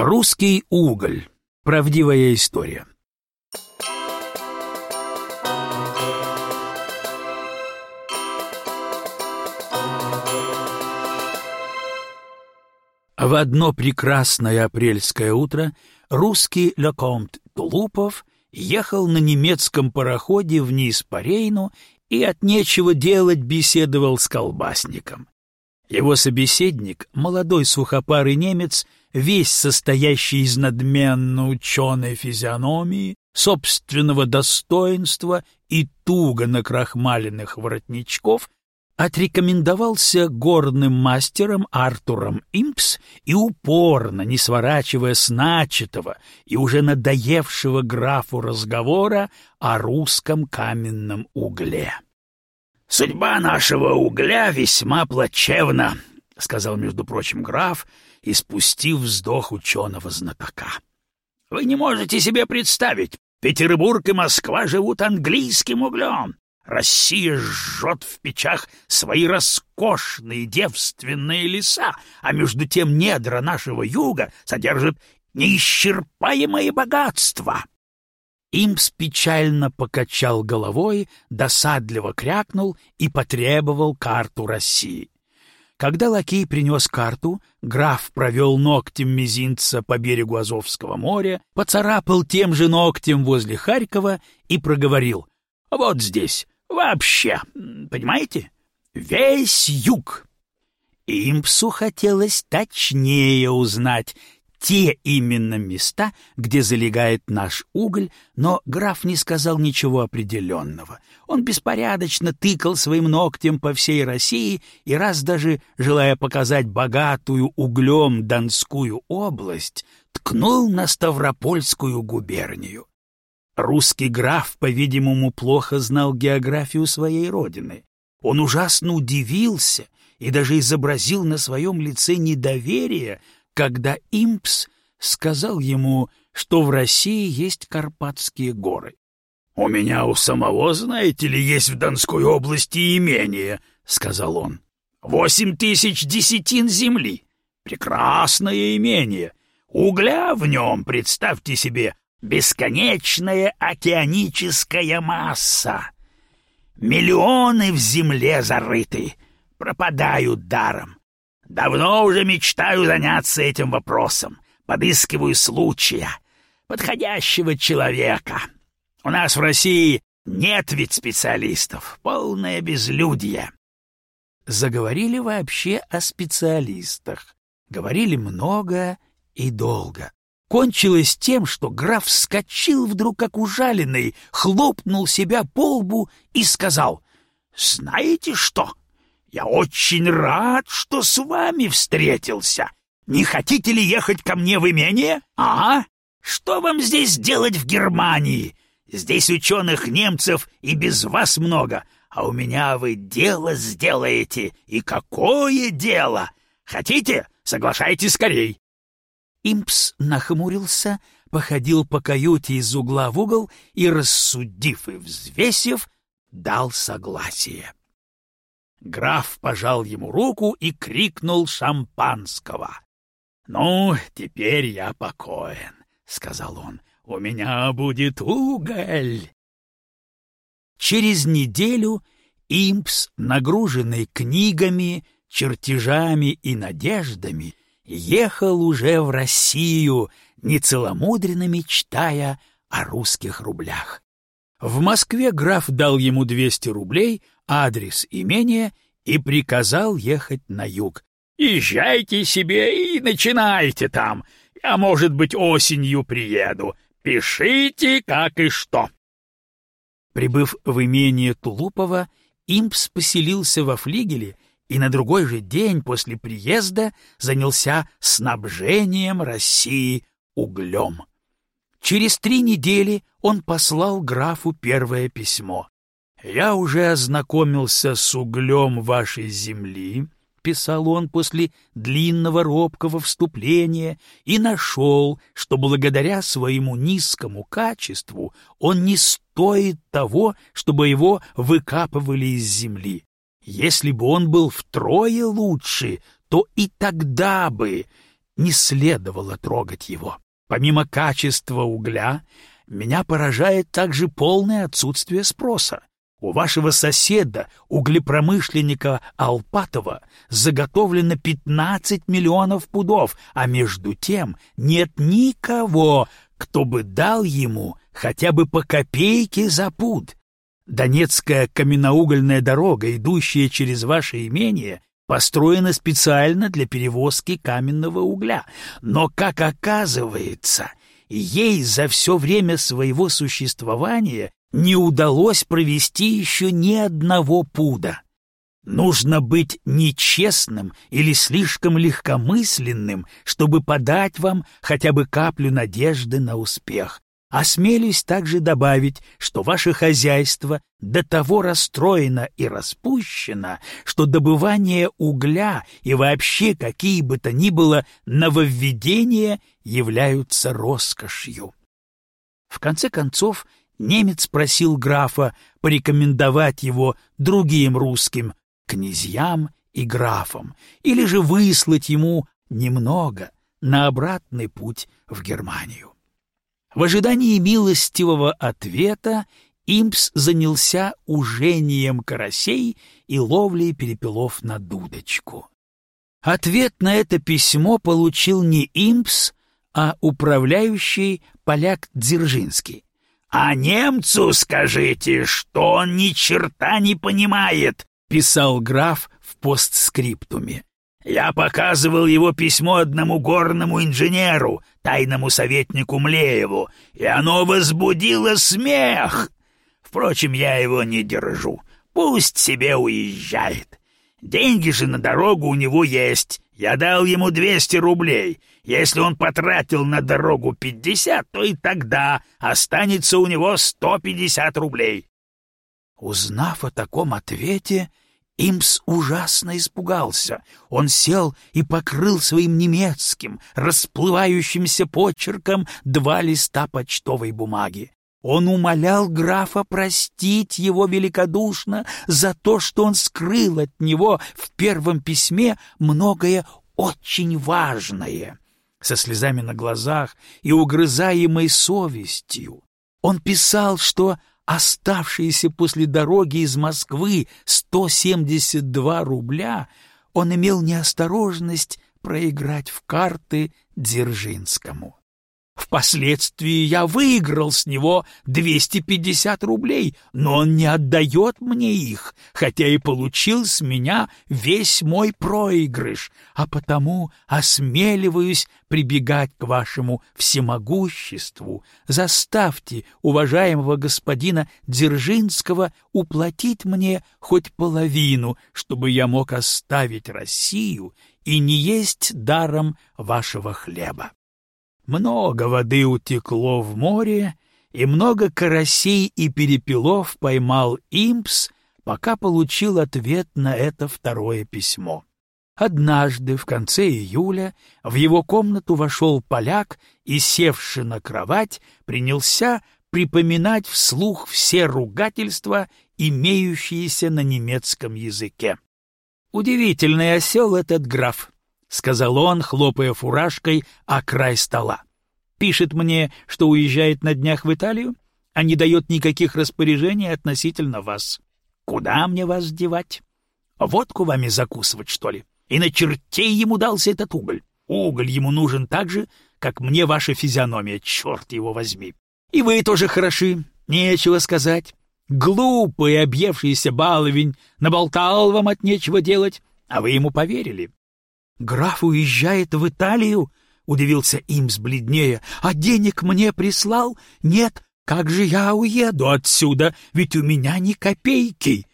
Русский уголь. Правдивая история. В одно прекрасное апрельское утро русский Лекомт Тулупов ехал на немецком пароходе вниз по Рейну и от нечего делать беседовал с колбасником. Его собеседник, молодой сухопарый немец, весь состоящий из надменно ученой физиономии, собственного достоинства и туго накрахмаленных воротничков, отрекомендовался горным мастером Артуром Импс и упорно, не сворачивая с начатого и уже надоевшего графу разговора о русском каменном угле. «Судьба нашего угля весьма плачевна», — сказал, между прочим, граф, испустив вздох ученого знатока. «Вы не можете себе представить, Петербург и Москва живут английским углем. Россия жжет в печах свои роскошные девственные леса, а между тем недра нашего юга содержат неисчерпаемое богатство. Импс печально покачал головой, досадливо крякнул и потребовал карту России. Когда лакей принес карту, граф провел ногтем мизинца по берегу Азовского моря, поцарапал тем же ногтем возле Харькова и проговорил «Вот здесь, вообще, понимаете, весь юг». Импсу хотелось точнее узнать, те именно места, где залегает наш уголь, но граф не сказал ничего определенного. Он беспорядочно тыкал своим ногтем по всей России и раз даже, желая показать богатую углем Донскую область, ткнул на Ставропольскую губернию. Русский граф, по-видимому, плохо знал географию своей родины. Он ужасно удивился и даже изобразил на своем лице недоверие, когда Импс сказал ему, что в России есть Карпатские горы. — У меня у самого, знаете ли, есть в Донской области имение, — сказал он. — Восемь тысяч десятин земли. Прекрасное имение. Угля в нем, представьте себе, бесконечная океаническая масса. Миллионы в земле зарыты, пропадают даром. Давно уже мечтаю заняться этим вопросом. Подыскиваю случая, подходящего человека. У нас в России нет ведь специалистов, полное безлюдье. Заговорили вообще о специалистах. Говорили много и долго. Кончилось тем, что граф вскочил вдруг как ужаленный, хлопнул себя по лбу и сказал, «Знаете что? Я очень рад, что с вами встретился. Не хотите ли ехать ко мне в имение? А? Что вам здесь делать в Германии? Здесь ученых немцев и без вас много, а у меня вы дело сделаете. И какое дело? Хотите? Соглашайтесь скорей. Импс нахмурился, походил по каюте из угла в угол и, рассудив и взвесив, дал согласие. Граф пожал ему руку и крикнул шампанского. «Ну, теперь я покоен», — сказал он. «У меня будет уголь». Через неделю Импс, нагруженный книгами, чертежами и надеждами, ехал уже в Россию, нецеломудренно мечтая о русских рублях. В Москве граф дал ему 200 рублей, адрес имения и приказал ехать на юг. «Езжайте себе и начинайте там. Я, может быть, осенью приеду. Пишите, как и что». Прибыв в имение Тулупова, Импс поселился во флигеле и на другой же день после приезда занялся снабжением России углем. Через три недели он послал графу первое письмо. «Я уже ознакомился с углем вашей земли», — писал он после длинного робкого вступления, «и нашел, что благодаря своему низкому качеству он не стоит того, чтобы его выкапывали из земли. Если бы он был втрое лучше, то и тогда бы не следовало трогать его. Помимо качества угля, меня поражает также полное отсутствие спроса. У вашего соседа, углепромышленника Алпатова, заготовлено 15 миллионов пудов, а между тем нет никого, кто бы дал ему хотя бы по копейке за пуд. Донецкая каменноугольная дорога, идущая через ваше имение, построена специально для перевозки каменного угля, но, как оказывается, ей за все время своего существования не удалось провести еще ни одного пуда. Нужно быть нечестным или слишком легкомысленным, чтобы подать вам хотя бы каплю надежды на успех. Осмелюсь также добавить, что ваше хозяйство до того расстроено и распущено, что добывание угля и вообще какие бы то ни было нововведения являются роскошью. В конце концов, немец просил графа порекомендовать его другим русским князьям и графам, или же выслать ему немного на обратный путь в Германию. В ожидании милостивого ответа Импс занялся ужением карасей и ловлей перепелов на дудочку. Ответ на это письмо получил не Импс, а управляющий поляк Дзержинский. «А немцу скажите, что он ни черта не понимает», — писал граф в постскриптуме. Я показывал его письмо одному горному инженеру, тайному советнику Млееву, и оно возбудило смех. Впрочем, я его не держу. Пусть себе уезжает. Деньги же на дорогу у него есть. Я дал ему двести рублей. Если он потратил на дорогу пятьдесят, то и тогда останется у него сто пятьдесят рублей. Узнав о таком ответе, Имс ужасно испугался. Он сел и покрыл своим немецким, расплывающимся почерком два листа почтовой бумаги. Он умолял графа простить его великодушно за то, что он скрыл от него в первом письме многое очень важное. Со слезами на глазах и угрызаемой совестью он писал, что оставшиеся после дороги из Москвы 172 рубля, он имел неосторожность проиграть в карты Дзержинскому. Впоследствии я выиграл с него 250 рублей, но он не отдает мне их, хотя и получил с меня весь мой проигрыш, а потому осмеливаюсь прибегать к вашему всемогуществу. Заставьте уважаемого господина Дзержинского уплатить мне хоть половину, чтобы я мог оставить Россию и не есть даром вашего хлеба. Много воды утекло в море, и много карасей и перепелов поймал импс, пока получил ответ на это второе письмо. Однажды, в конце июля, в его комнату вошел поляк и, севши на кровать, принялся припоминать вслух все ругательства, имеющиеся на немецком языке. Удивительный осел этот граф. — сказал он, хлопая фуражкой о край стола. «Пишет мне, что уезжает на днях в Италию, а не дает никаких распоряжений относительно вас. Куда мне вас девать? Водку вами закусывать, что ли? И на чертей ему дался этот уголь. Уголь ему нужен так же, как мне ваша физиономия, черт его возьми. И вы тоже хороши, нечего сказать. Глупый объевшийся баловень наболтал вам от нечего делать, а вы ему поверили. «Граф уезжает в Италию?» — удивился им сбледнее. «А денег мне прислал? Нет, как же я уеду отсюда, ведь у меня ни копейки!»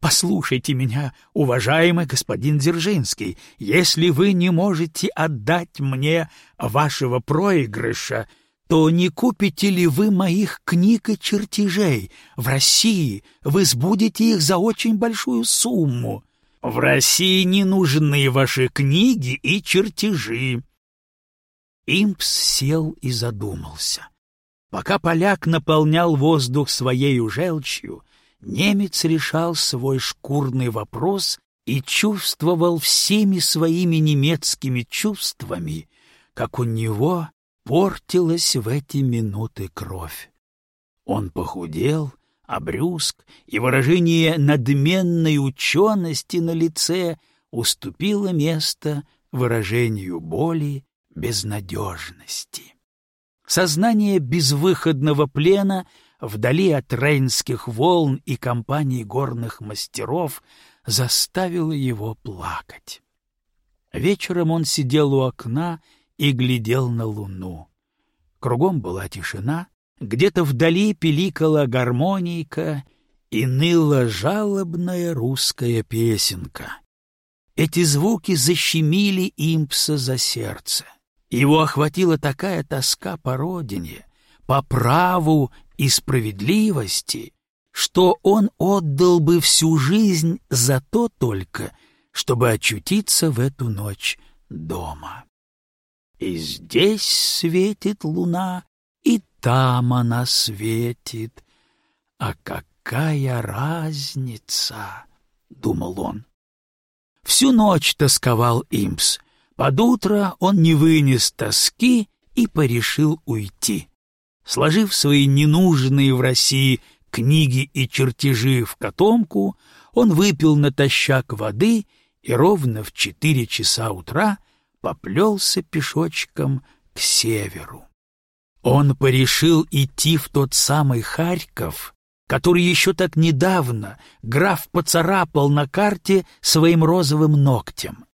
Послушайте меня, уважаемый господин Дзержинский, если вы не можете отдать мне вашего проигрыша, то не купите ли вы моих книг и чертежей? В России вы сбудете их за очень большую сумму. В России не нужны ваши книги и чертежи. Импс сел и задумался. Пока поляк наполнял воздух своей желчью, немец решал свой шкурный вопрос и чувствовал всеми своими немецкими чувствами, как у него портилась в эти минуты кровь. Он похудел, обрюзг, и выражение надменной учености на лице уступило место выражению боли, безнадежности. Сознание безвыходного плена вдали от рейнских волн и компаний горных мастеров заставило его плакать. Вечером он сидел у окна и глядел на луну. Кругом была тишина, где-то вдали пиликала гармонийка и ныла жалобная русская песенка. Эти звуки защемили импса за сердце. Его охватила такая тоска по родине, по праву и справедливости, что он отдал бы всю жизнь за то только, чтобы очутиться в эту ночь дома. И здесь светит луна, там она светит. А какая разница, — думал он. Всю ночь тосковал Импс. Под утро он не вынес тоски и порешил уйти. Сложив свои ненужные в России книги и чертежи в котомку, он выпил натощак воды и ровно в четыре часа утра поплелся пешочком к северу. Он порешил идти в тот самый Харьков, который еще так недавно граф поцарапал на карте своим розовым ногтем.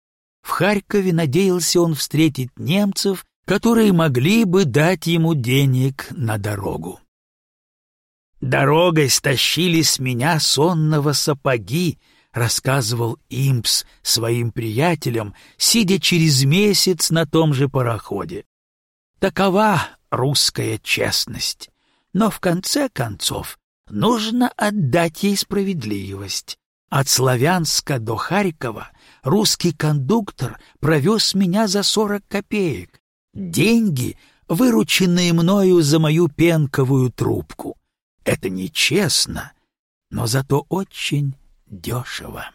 В Харькове надеялся он встретить немцев, которые могли бы дать ему денег на дорогу. «Дорогой стащили с меня сонного сапоги», — рассказывал Импс своим приятелям, сидя через месяц на том же пароходе. Такова русская честность. Но в конце концов нужно отдать ей справедливость. От Славянска до Харькова русский кондуктор провез меня за сорок копеек. Деньги, вырученные мною за мою пенковую трубку. Это нечестно, но зато очень дешево.